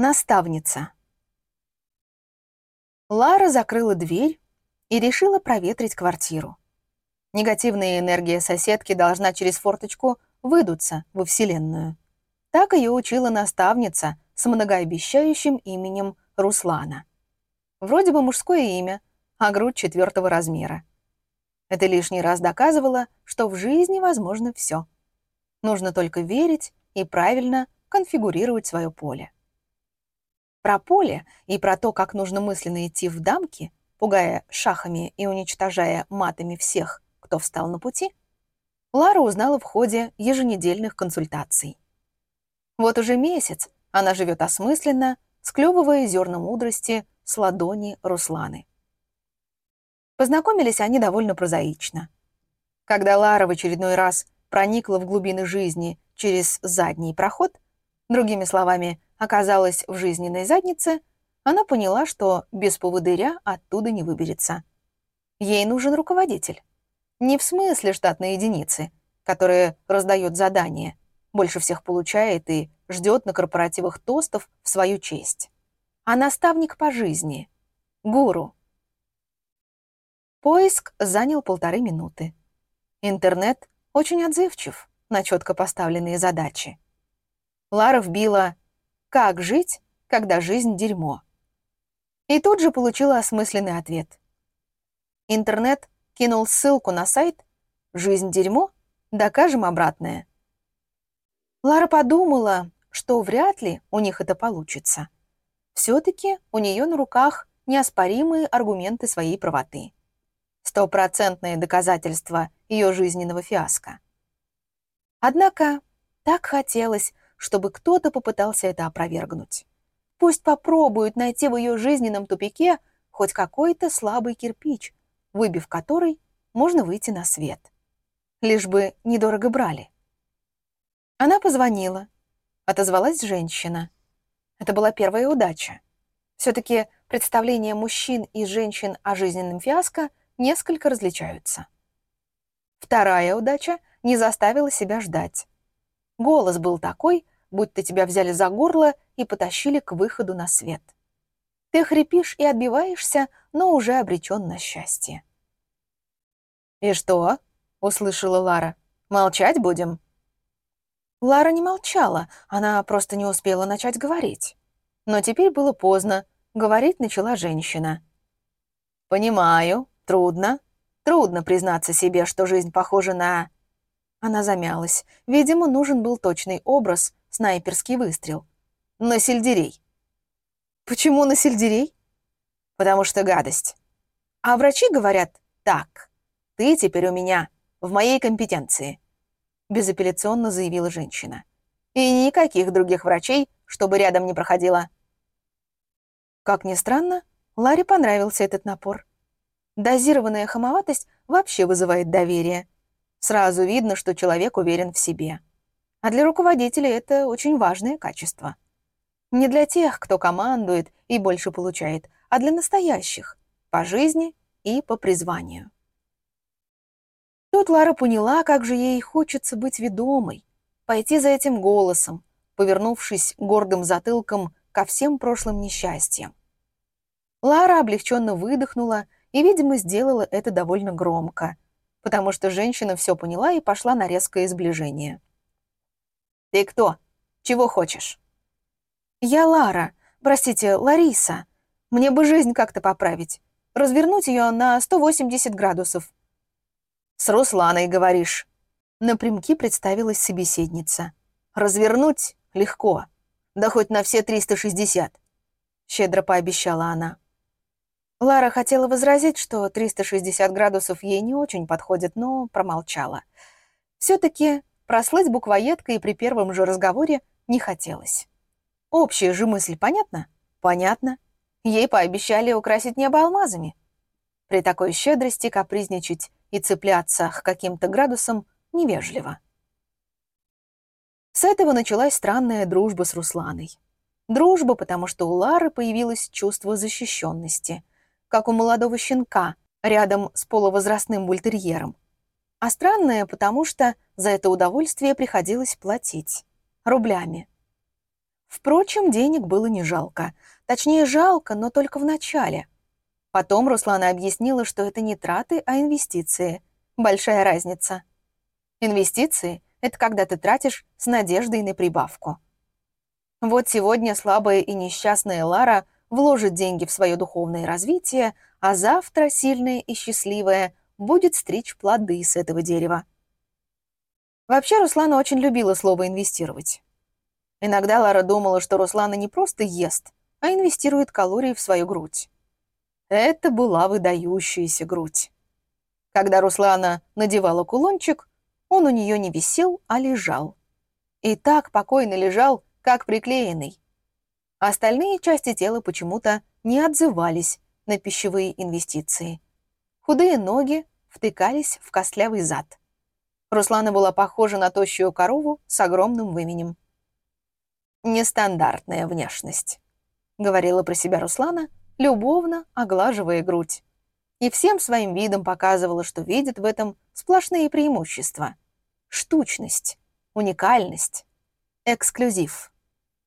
Наставница. Лара закрыла дверь и решила проветрить квартиру. Негативная энергия соседки должна через форточку выдуться во Вселенную. Так ее учила наставница с многообещающим именем Руслана. Вроде бы мужское имя, а грудь четвертого размера. Это лишний раз доказывало, что в жизни возможно все. Нужно только верить и правильно конфигурировать свое поле. Про поле и про то, как нужно мысленно идти в дамки, пугая шахами и уничтожая матами всех, кто встал на пути, Лара узнала в ходе еженедельных консультаций. Вот уже месяц она живет осмысленно, склевывая зерна мудрости с ладони Русланы. Познакомились они довольно прозаично. Когда Лара в очередной раз проникла в глубины жизни через задний проход, другими словами, оказалась в жизненной заднице, она поняла, что без поводыря оттуда не выберется. Ей нужен руководитель. Не в смысле штатной единицы, которая раздает задания, больше всех получает и ждет на корпоративах тостов в свою честь. А наставник по жизни. Гуру. Поиск занял полторы минуты. Интернет очень отзывчив на четко поставленные задачи. Лара вбила «Как жить, когда жизнь дерьмо?» и тут же получила осмысленный ответ. Интернет кинул ссылку на сайт «Жизнь дерьмо? Докажем обратное». Лара подумала, что вряд ли у них это получится. Все-таки у нее на руках неоспоримые аргументы своей правоты. Стопроцентное доказательство ее жизненного фиаско. Однако так хотелось, чтобы кто-то попытался это опровергнуть. Пусть попробуют найти в ее жизненном тупике хоть какой-то слабый кирпич, выбив который, можно выйти на свет. Лишь бы недорого брали. Она позвонила. Отозвалась женщина. Это была первая удача. Все-таки представления мужчин и женщин о жизненном фиаско несколько различаются. Вторая удача не заставила себя ждать. Голос был такой, будто тебя взяли за горло и потащили к выходу на свет. Ты хрипишь и отбиваешься, но уже обречен на счастье. «И что?» — услышала Лара. «Молчать будем?» Лара не молчала, она просто не успела начать говорить. Но теперь было поздно, говорить начала женщина. «Понимаю, трудно. Трудно признаться себе, что жизнь похожа на...» Она замялась. Видимо, нужен был точный образ, снайперский выстрел. «На сельдерей». «Почему на сельдерей?» «Потому что гадость. А врачи говорят так. Ты теперь у меня, в моей компетенции», — безапелляционно заявила женщина. «И никаких других врачей, чтобы рядом не проходило». Как ни странно, Ларе понравился этот напор. Дозированная хамоватость вообще вызывает доверие. Сразу видно, что человек уверен в себе. А для руководителя это очень важное качество. Не для тех, кто командует и больше получает, а для настоящих, по жизни и по призванию. Тут Лара поняла, как же ей хочется быть ведомой, пойти за этим голосом, повернувшись гордым затылком ко всем прошлым несчастьям. Лара облегченно выдохнула и, видимо, сделала это довольно громко, потому что женщина все поняла и пошла на резкое сближение. «Ты кто? Чего хочешь?» «Я Лара. Простите, Лариса. Мне бы жизнь как-то поправить. Развернуть ее на 180 градусов». «С Русланой, говоришь?» Напрямки представилась собеседница. «Развернуть легко. Да хоть на все 360», — щедро пообещала она. Лара хотела возразить, что 360 градусов ей не очень подходит, но промолчала. Все-таки Прослыть буквоедкой при первом же разговоре не хотелось. Общая же мысль понятна? Понятно. Ей пообещали украсить небо алмазами. При такой щедрости капризничать и цепляться к каким-то градусам невежливо. С этого началась странная дружба с Русланой. Дружба, потому что у Лары появилось чувство защищенности, как у молодого щенка рядом с полувозрастным бультерьером. А странная, потому что за это удовольствие приходилось платить. Рублями. Впрочем, денег было не жалко. Точнее, жалко, но только в начале. Потом Руслана объяснила, что это не траты, а инвестиции. Большая разница. Инвестиции — это когда ты тратишь с надеждой на прибавку. Вот сегодня слабая и несчастная Лара вложит деньги в свое духовное развитие, а завтра сильная и счастливая будет стричь плоды с этого дерева. Вообще Руслана очень любила слово «инвестировать». Иногда Лара думала, что Руслана не просто ест, а инвестирует калории в свою грудь. Это была выдающаяся грудь. Когда Руслана надевала кулончик, он у нее не висел, а лежал. И так покойно лежал, как приклеенный. Остальные части тела почему-то не отзывались на пищевые инвестиции. Худые ноги втыкались в костлявый зад. Руслана была похожа на тощую корову с огромным выменем. «Нестандартная внешность», — говорила про себя Руслана, любовно оглаживая грудь. И всем своим видом показывала, что видит в этом сплошные преимущества. Штучность, уникальность, эксклюзив.